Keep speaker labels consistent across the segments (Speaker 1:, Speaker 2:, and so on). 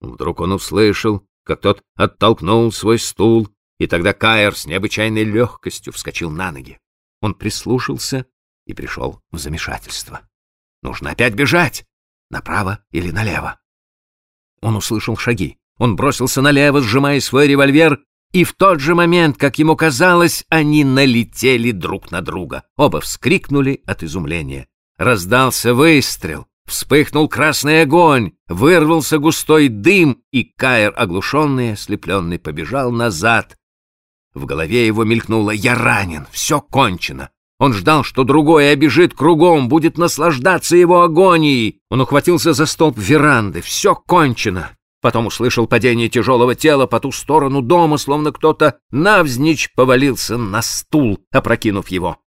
Speaker 1: Вдруг он услышал, как тот оттолкнул свой стул, и тогда Каэр с необычайной легкостью вскочил на ноги. Он прислушался и пришел в замешательство. Нужно опять бежать! Направо или налево? Он услышал шаги. Он бросился налево, сжимая свой револьвер, и в тот же момент, как ему казалось, они налетели друг на друга. Оба вскрикнули от изумления. Раздался выстрел, вспыхнул красный огонь, вырвался густой дым, и Каир, оглушенный ослепленный, побежал назад. В голове его мелькнуло «Я ранен, все кончено». Он ждал, что другой обежит кругом, будет наслаждаться его агонией. Он ухватился за столб веранды. Все кончено. Потом услышал падение тяжелого тела по ту сторону дома, словно кто-то навзничь повалился на стул, опрокинув его.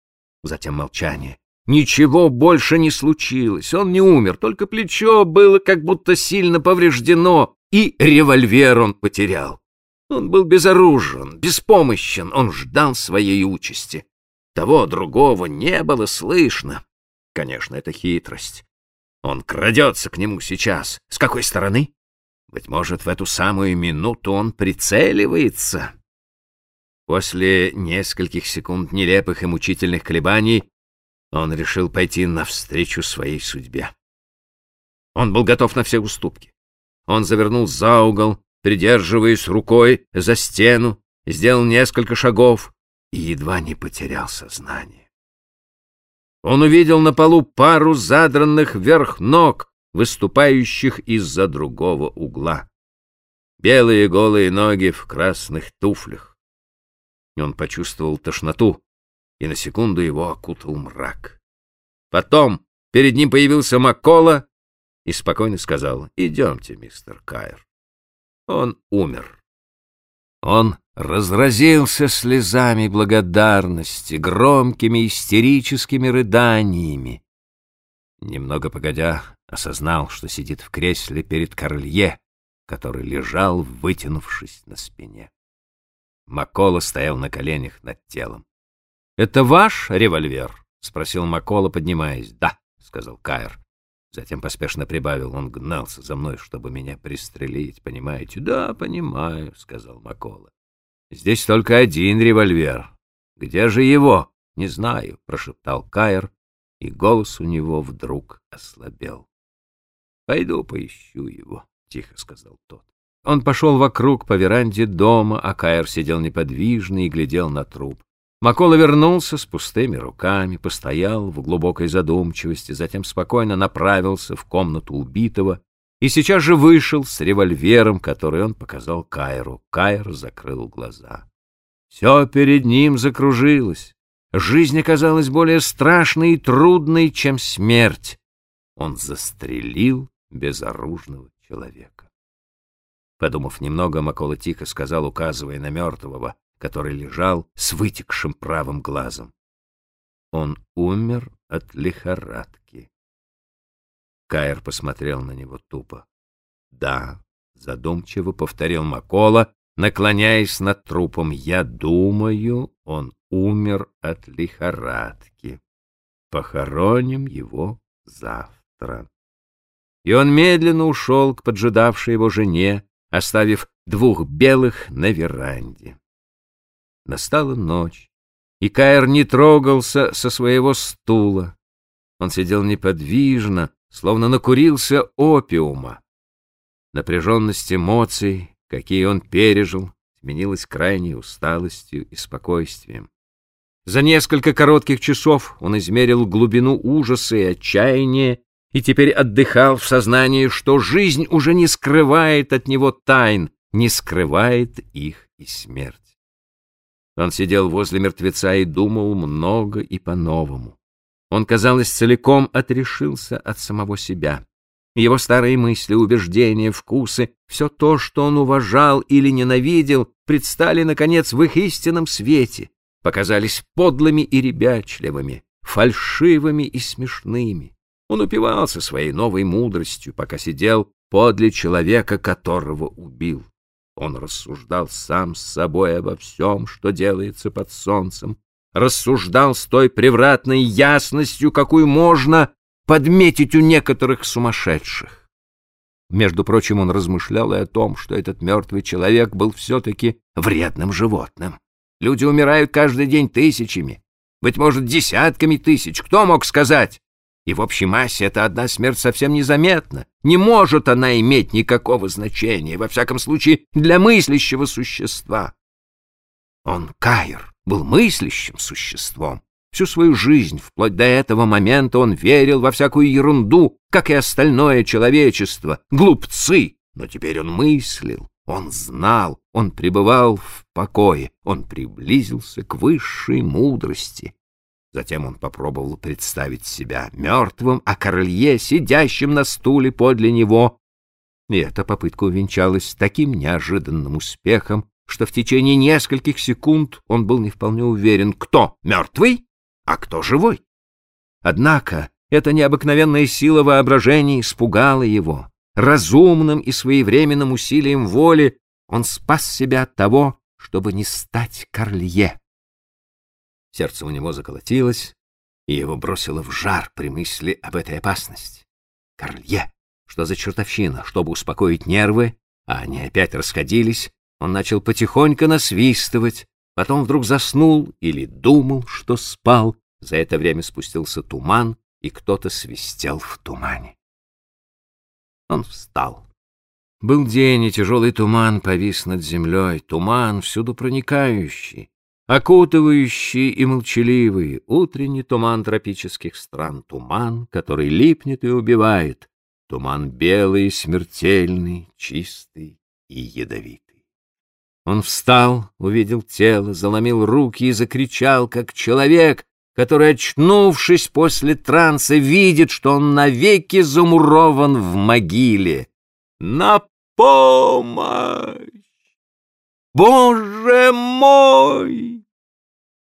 Speaker 1: Затем молчание. Ничего больше не случилось. Он не умер, только плечо было как будто сильно повреждено, и револьвер он потерял. Он был безоружен, беспомощен, он ждал своей участи. Того другого не было слышно. Конечно, это хитрость. Он крадется к нему сейчас. С какой стороны? Быть может, в эту самую минуту он прицеливается. После нескольких секунд нелепых и мучительных колебаний он решил пойти навстречу своей судьбе. Он был готов на все уступки. Он завернул за угол, придерживаясь рукой за стену, сделал несколько шагов и едва не потерял сознание. Он увидел на полу пару задранных вверх ног, выступающих из-за другого угла. Белые голые ноги в красных туфлях. Он почувствовал тошноту, и на секунду его окутал мрак. Потом перед ним появился Маккола и спокойно сказал, «Идемте, мистер Кайр». Он умер. Он разразился слезами благодарности, громкими истерическими рыданиями. Немного погодя, осознал, что сидит в кресле перед Королье, который лежал, вытянувшись на спине. Макола стоял на коленях над телом. — Это ваш револьвер? — спросил Макола, поднимаясь. — Да, — сказал Кайр. Затем поспешно прибавил. Он гнался за мной, чтобы меня пристрелить, понимаете? — Да, понимаю, — сказал Макола. — Здесь только один револьвер. Где же его? — Не знаю, — прошептал Кайр, и голос у него вдруг ослабел. Пойду поищу его, — тихо сказал тот. Он пошел вокруг по веранде дома, а Каэр сидел неподвижно и глядел на труп. Макола вернулся с пустыми руками, постоял в глубокой задумчивости, затем спокойно направился в комнату убитого и сейчас же вышел с револьвером, который он показал Кайру. Кайр закрыл глаза. Все перед ним закружилось. Жизнь оказалась более страшной и трудной, чем смерть. Он застрелил безоружного человека. Подумав немного, Макола тихо сказал, указывая на мертвого, который лежал с вытекшим правым глазом. Он умер от лихорадки. Каир посмотрел на него тупо. «Да», — задумчиво повторил Макола, наклоняясь над трупом, «я думаю, он умер от лихорадки. Похороним его завтра» и он медленно ушел к поджидавшей его жене, оставив двух белых на веранде. Настала ночь, и Каэр не трогался со своего стула. Он сидел неподвижно, словно накурился опиума. Напряженность эмоций, какие он пережил, сменилась крайней усталостью и спокойствием. За несколько коротких часов он измерил глубину ужаса и отчаяния и теперь отдыхал в сознании, что жизнь уже не скрывает от него тайн, не скрывает их и смерть. Он сидел возле мертвеца и думал много и по-новому. Он, казалось, целиком отрешился от самого себя. Его старые мысли, убеждения, вкусы, все то, что он уважал или ненавидел, предстали, наконец, в их истинном свете, показались подлыми и ребячливыми, фальшивыми и смешными. Он упивался своей новой мудростью, пока сидел подле человека, которого убил. Он рассуждал сам с собой обо всем, что делается под солнцем, рассуждал с той превратной ясностью, какую можно подметить у некоторых сумасшедших. Между прочим, он размышлял и о том, что этот мертвый человек был все-таки вредным животным. Люди умирают каждый день тысячами, быть может, десятками тысяч. Кто мог сказать? И в общей массе эта одна смерть совсем незаметна. Не может она иметь никакого значения, во всяком случае, для мыслящего существа. Он, Каир, был мыслящим существом. Всю свою жизнь, вплоть до этого момента, он верил во всякую ерунду, как и остальное человечество, глупцы. Но теперь он мыслил, он знал, он пребывал в покое, он приблизился к высшей мудрости. Затем он попробовал представить себя мертвым, а королье, сидящим на стуле подле него. И эта попытка увенчалась таким неожиданным успехом, что в течение нескольких секунд он был не вполне уверен, кто мертвый, а кто живой. Однако эта необыкновенная сила воображения испугала его. Разумным и своевременным усилием воли он спас себя от того, чтобы не стать Корлье. Сердце у него заколотилось, и его бросило в жар при мысли об этой опасности. Корлье! Что за чертовщина? Чтобы успокоить нервы, а они опять расходились, он начал потихоньку насвистывать, потом вдруг заснул или думал, что спал. За это время спустился туман, и кто-то свистел в тумане. Он встал. Был день, и тяжелый туман повис над землей, туман всюду проникающий, окутывающий и молчаливый, утренний туман тропических стран, туман, который липнет и убивает, туман белый смертельный, чистый и ядовитый. Он встал, увидел тело, заломил руки и закричал, как человек, который, очнувшись после транса, видит, что он навеки замурован в могиле. «На помощь! Боже мой!»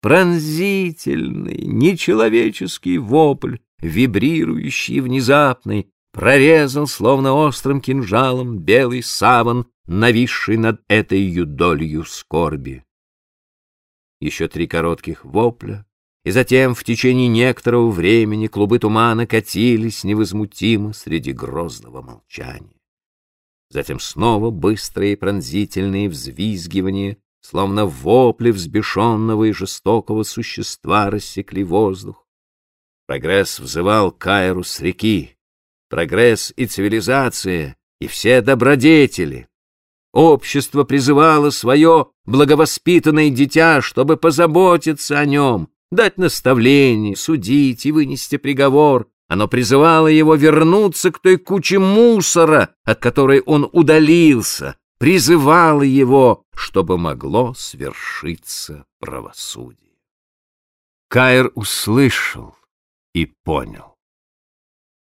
Speaker 1: Пронзительный, нечеловеческий вопль, вибрирующий внезапный, прорезал, словно острым кинжалом, белый саван, нависший над этой юдолью скорби. Еще три коротких вопля, и затем в течение некоторого времени клубы тумана катились невозмутимо среди грозного молчания. Затем снова быстрые пронзительные взвизгивания, Словно вопли взбешенного и жестокого существа рассекли воздух. Прогресс взывал Кайру с реки. Прогресс и цивилизация, и все добродетели. Общество призывало свое благовоспитанное дитя, чтобы позаботиться о нем, дать наставление, судить и вынести приговор. Оно призывало его вернуться к той куче мусора, от которой он удалился, призывало его, чтобы могло свершиться правосудие. Каир услышал и понял.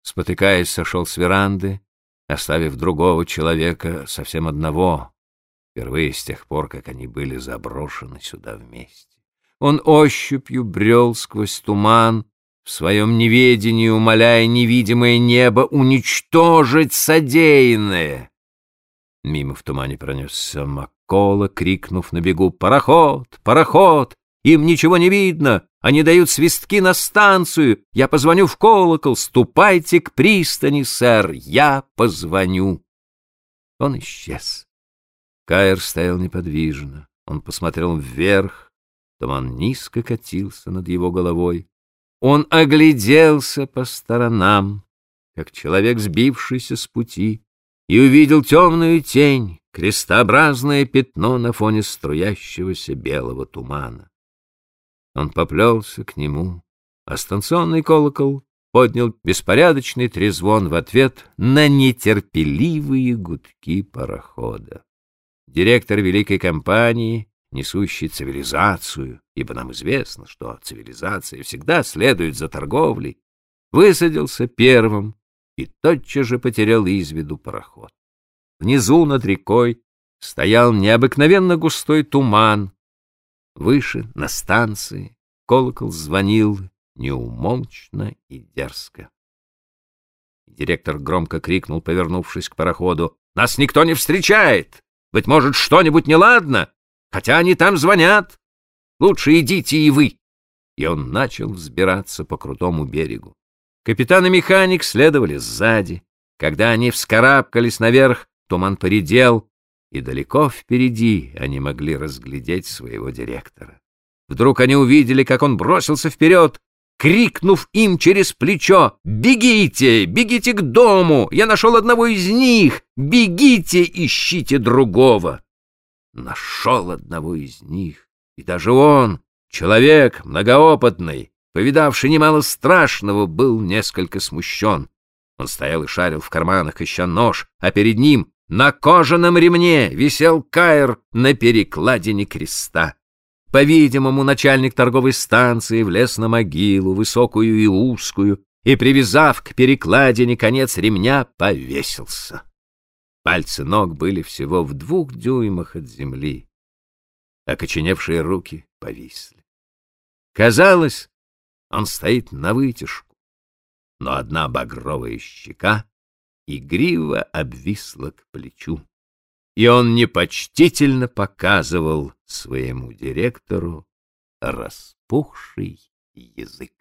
Speaker 1: Спотыкаясь, сошел с веранды, оставив другого человека совсем одного, впервые с тех пор, как они были заброшены сюда вместе. Он ощупью брел сквозь туман, в своем неведении умоляя невидимое небо уничтожить содеянное. Мимо в тумане пронесся Маккола, крикнув на бегу «Пароход! Пароход! Им ничего не видно! Они дают свистки на станцию! Я позвоню в колокол! Ступайте к пристани, сэр! Я позвоню!» Он исчез. Каир стоял неподвижно. Он посмотрел вверх. Туман низко катился над его головой. Он огляделся по сторонам, как человек, сбившийся с пути и увидел темную тень, крестообразное пятно на фоне струящегося белого тумана. Он поплелся к нему, а станционный колокол поднял беспорядочный трезвон в ответ на нетерпеливые гудки парохода. Директор великой компании, несущий цивилизацию, ибо нам известно, что цивилизация всегда следует за торговлей, высадился первым и тотчас же потерял из виду пароход. Внизу над рекой стоял необыкновенно густой туман. Выше, на станции, колокол звонил неумолчно и дерзко. Директор громко крикнул, повернувшись к пароходу. — Нас никто не встречает! Быть может, что-нибудь неладно? Хотя они там звонят. Лучше идите и вы. И он начал взбираться по крутому берегу. Капитан и механик следовали сзади. Когда они вскарабкались наверх, туман поредел, и далеко впереди они могли разглядеть своего директора. Вдруг они увидели, как он бросился вперед, крикнув им через плечо «Бегите! Бегите к дому! Я нашел одного из них! Бегите, ищите другого!» Нашел одного из них, и даже он, человек многоопытный, повидавший немало страшного, был несколько смущен. Он стоял и шарил в карманах, ища нож, а перед ним на кожаном ремне висел каир на перекладине креста. По-видимому, начальник торговой станции влез на могилу, высокую и узкую, и, привязав к перекладине конец ремня, повесился. Пальцы ног были всего в двух дюймах от земли. Окоченевшие руки повисли. Казалось, он стоит на вытяжку, но одна багровая щека игриво обвисла к плечу и он непочтительно показывал своему директору распухший язык.